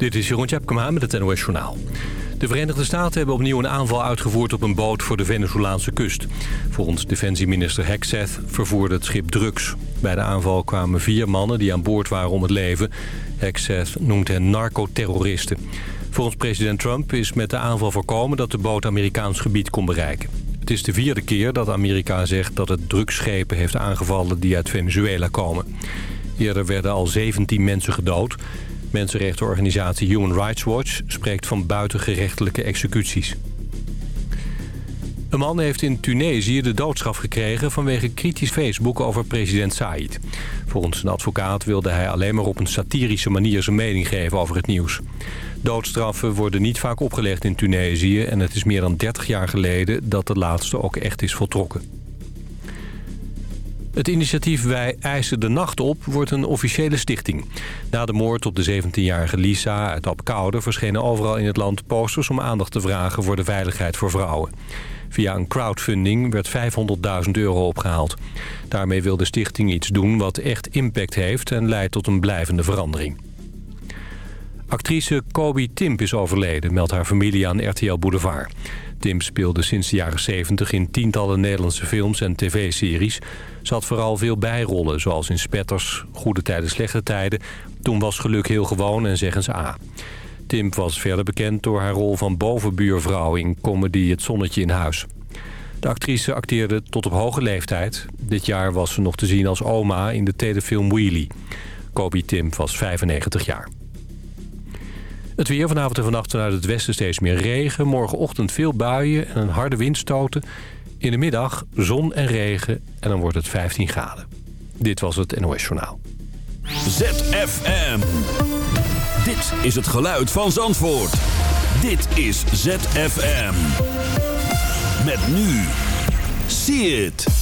Dit is Jeroen Tjepkema met het NOS Journaal. De Verenigde Staten hebben opnieuw een aanval uitgevoerd op een boot voor de Venezolaanse kust. Volgens defensieminister Hexeth vervoerde het schip drugs. Bij de aanval kwamen vier mannen die aan boord waren om het leven. Hexeth noemt hen narcoterroristen. Volgens president Trump is met de aanval voorkomen dat de boot Amerikaans gebied kon bereiken. Het is de vierde keer dat Amerika zegt dat het drugsschepen heeft aangevallen die uit Venezuela komen. Eerder werden al 17 mensen gedood. Mensenrechtenorganisatie Human Rights Watch spreekt van buitengerechtelijke executies. Een man heeft in Tunesië de doodstraf gekregen vanwege kritisch Facebook over president Said. Volgens een advocaat wilde hij alleen maar op een satirische manier zijn mening geven over het nieuws. Doodstraffen worden niet vaak opgelegd in Tunesië en het is meer dan 30 jaar geleden dat de laatste ook echt is voltrokken. Het initiatief Wij eisen de nacht op wordt een officiële stichting. Na de moord op de 17-jarige Lisa uit Apkoude verschenen overal in het land posters om aandacht te vragen voor de veiligheid voor vrouwen. Via een crowdfunding werd 500.000 euro opgehaald. Daarmee wil de stichting iets doen wat echt impact heeft en leidt tot een blijvende verandering. Actrice Kobe Timp is overleden, meldt haar familie aan RTL Boulevard. Tim speelde sinds de jaren 70 in tientallen Nederlandse films en tv-series. Ze had vooral veel bijrollen, zoals in Spetters, Goede Tijden, Slechte Tijden. Toen was geluk heel gewoon en zeggen ze A. Tim was verder bekend door haar rol van bovenbuurvrouw in comedy Het Zonnetje in Huis. De actrice acteerde tot op hoge leeftijd. Dit jaar was ze nog te zien als oma in de telefilm Wheelie. Kobe Tim was 95 jaar. Het weer vanavond en vannacht vanuit het westen steeds meer regen. Morgenochtend veel buien en een harde windstoten. In de middag zon en regen en dan wordt het 15 graden. Dit was het NOS Journaal. ZFM. Dit is het geluid van Zandvoort. Dit is ZFM. Met nu. See it.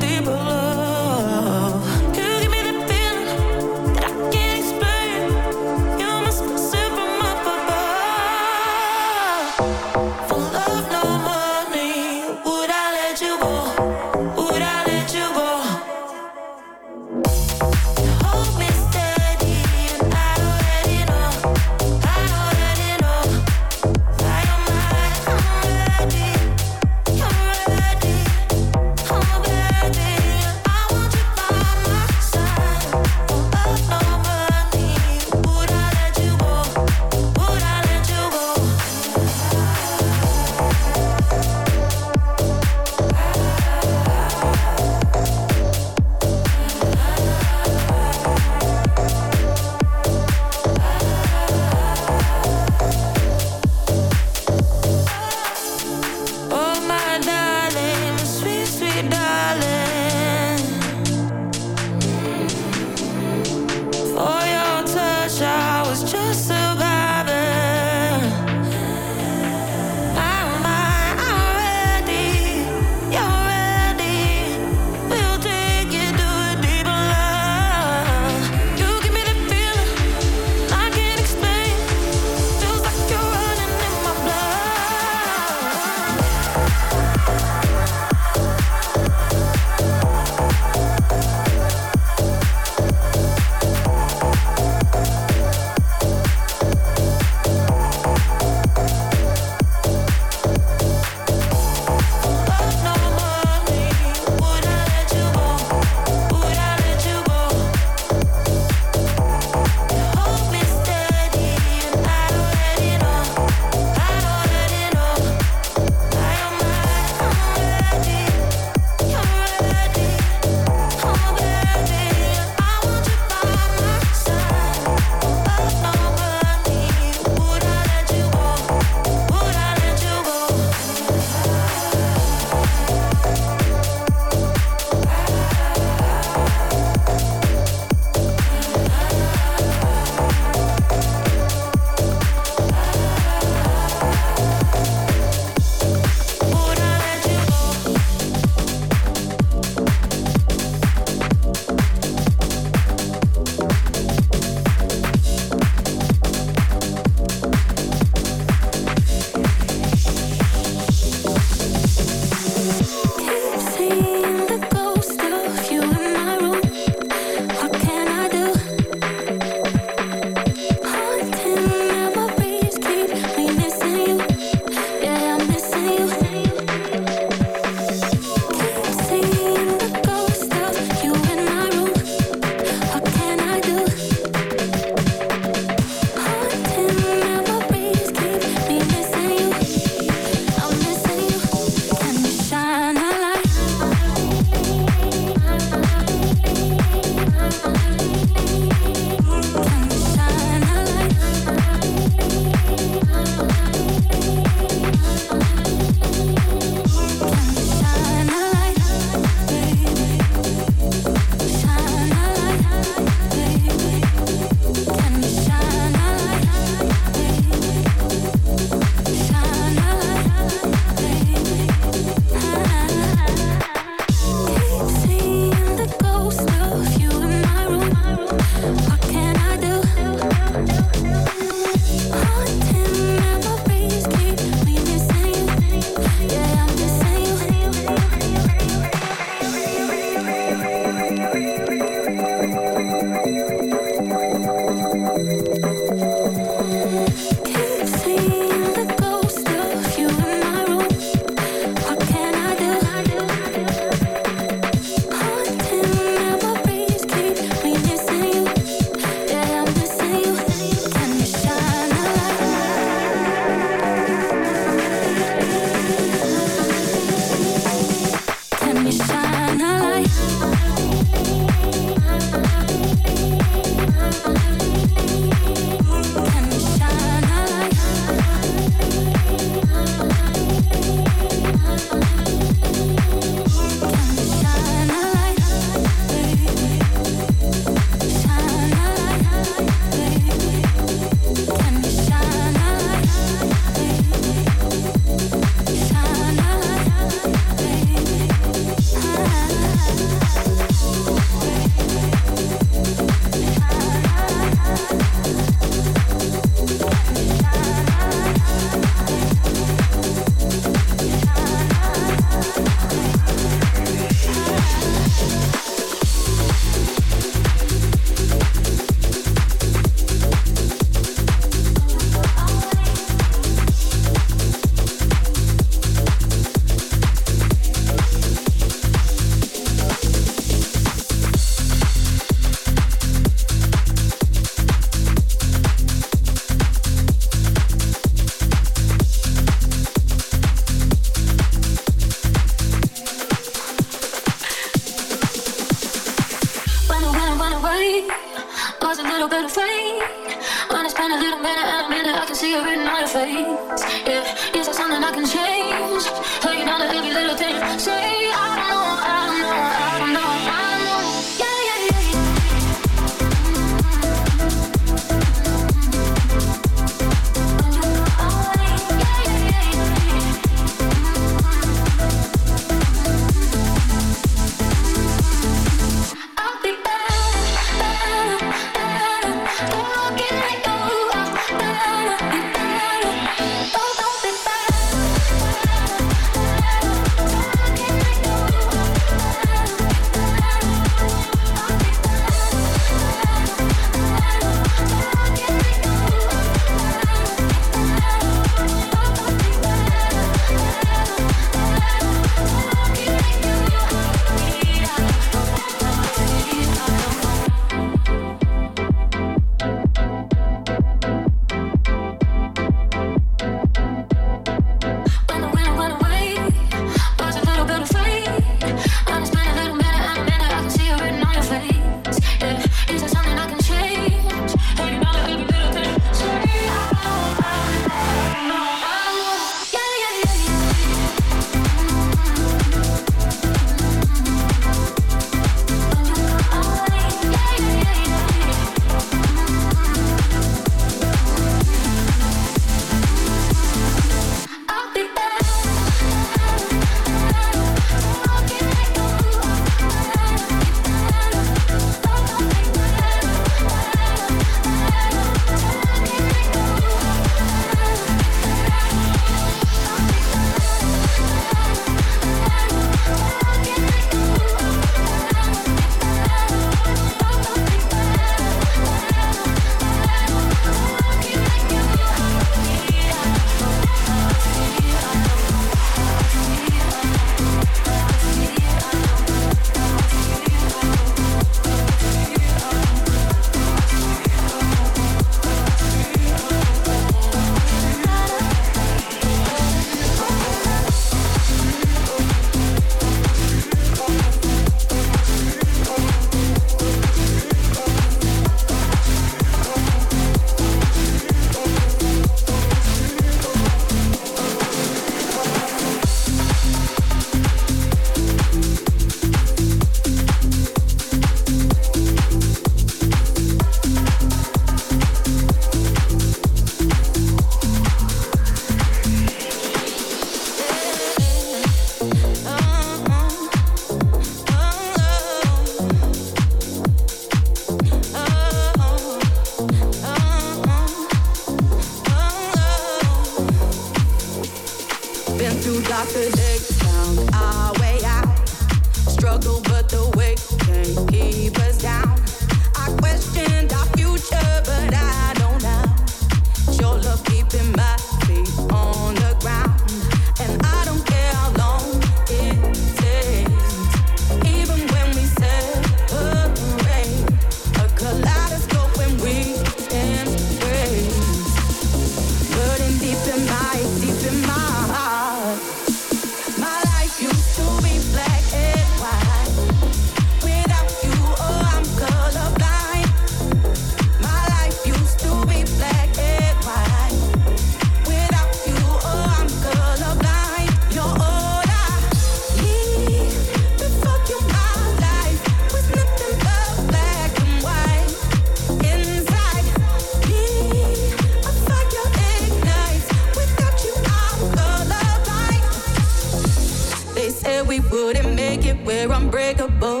we're unbreakable.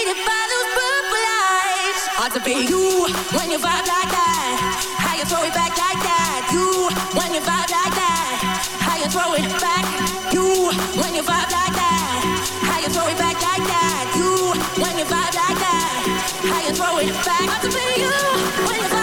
blinded by those purple lights. Hard to be you when you vibe like that. How you throw it back like that. You when you vibe like that. How you throw it back. You when you vibe like that. How you throw it back like that. You when you vibe like that. How you throw it back. Hard to be you when you vibe.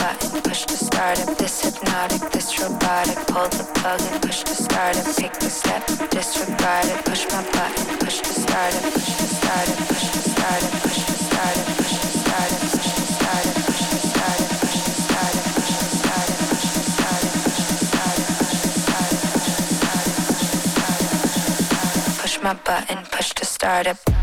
button, push to start up. This hypnotic, this robotic, pull the plug and push to start up. Take the step, disregard it, push my button, push to start up, push to start up, push to start up, push to start up, push to start up, push to start up, push to start up. start button, push to start up.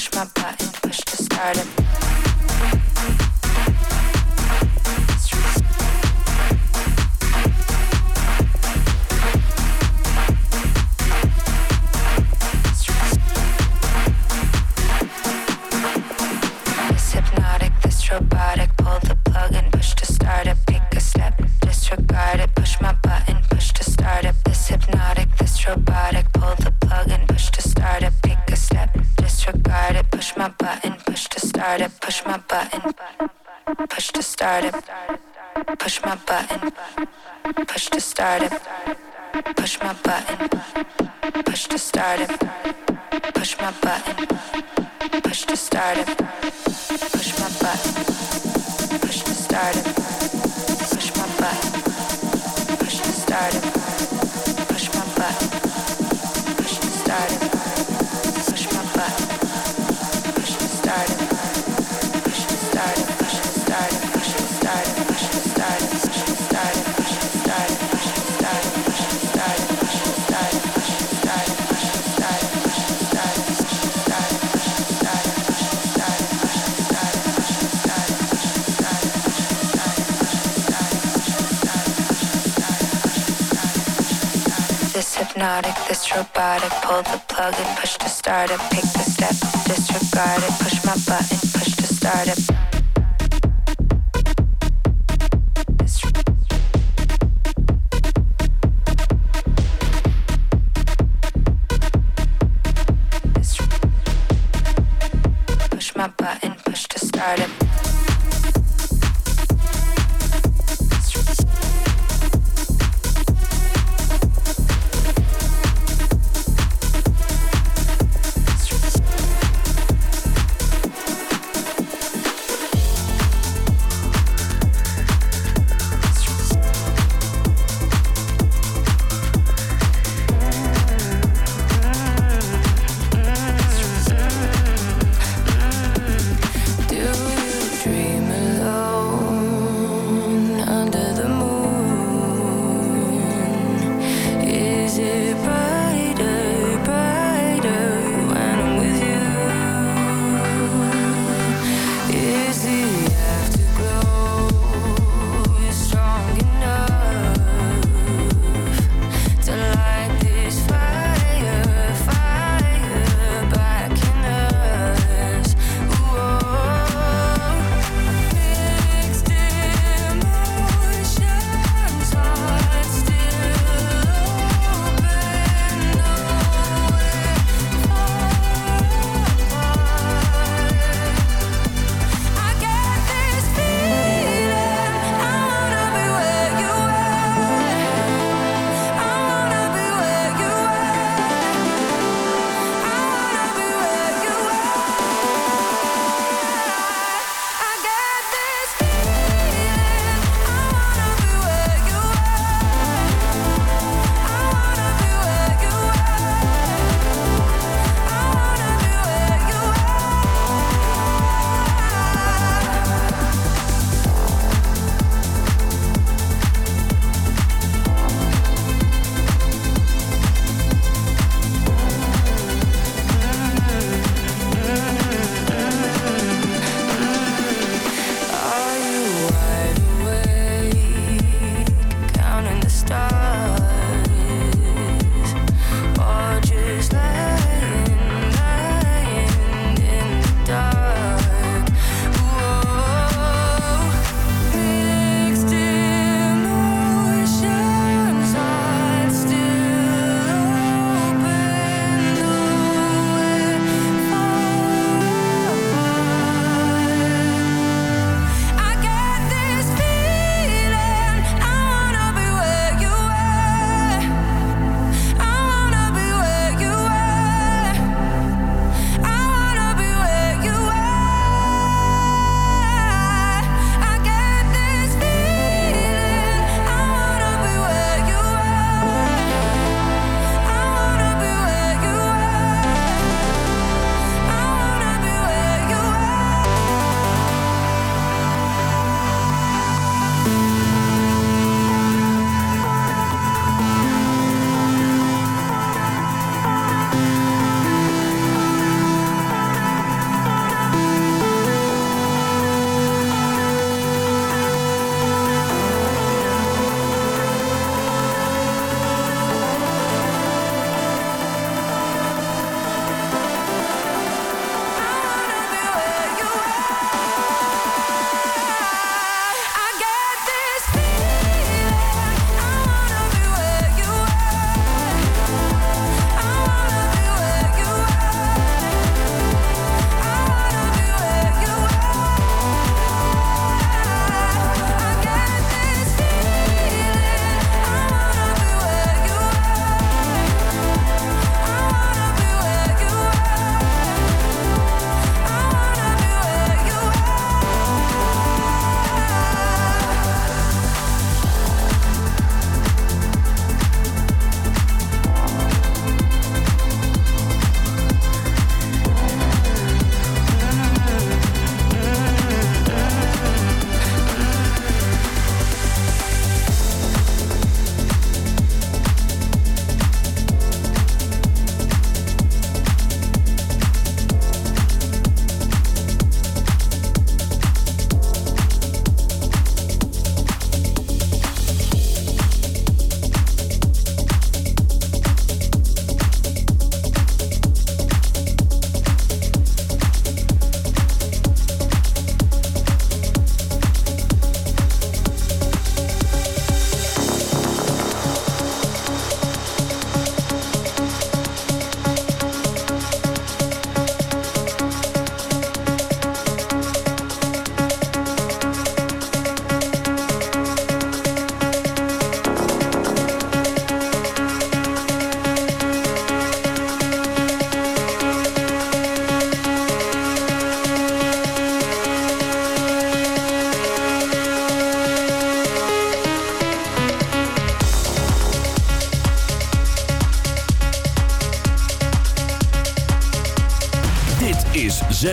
push my button, push to start it. Push my button. Push to start it. Push my button. Push to start it. Push my button. Push to start it. Push my button. Push to start it. robotic. Pull the plug and push to start it. Pick the step, disregard it. Push my button, push to start it.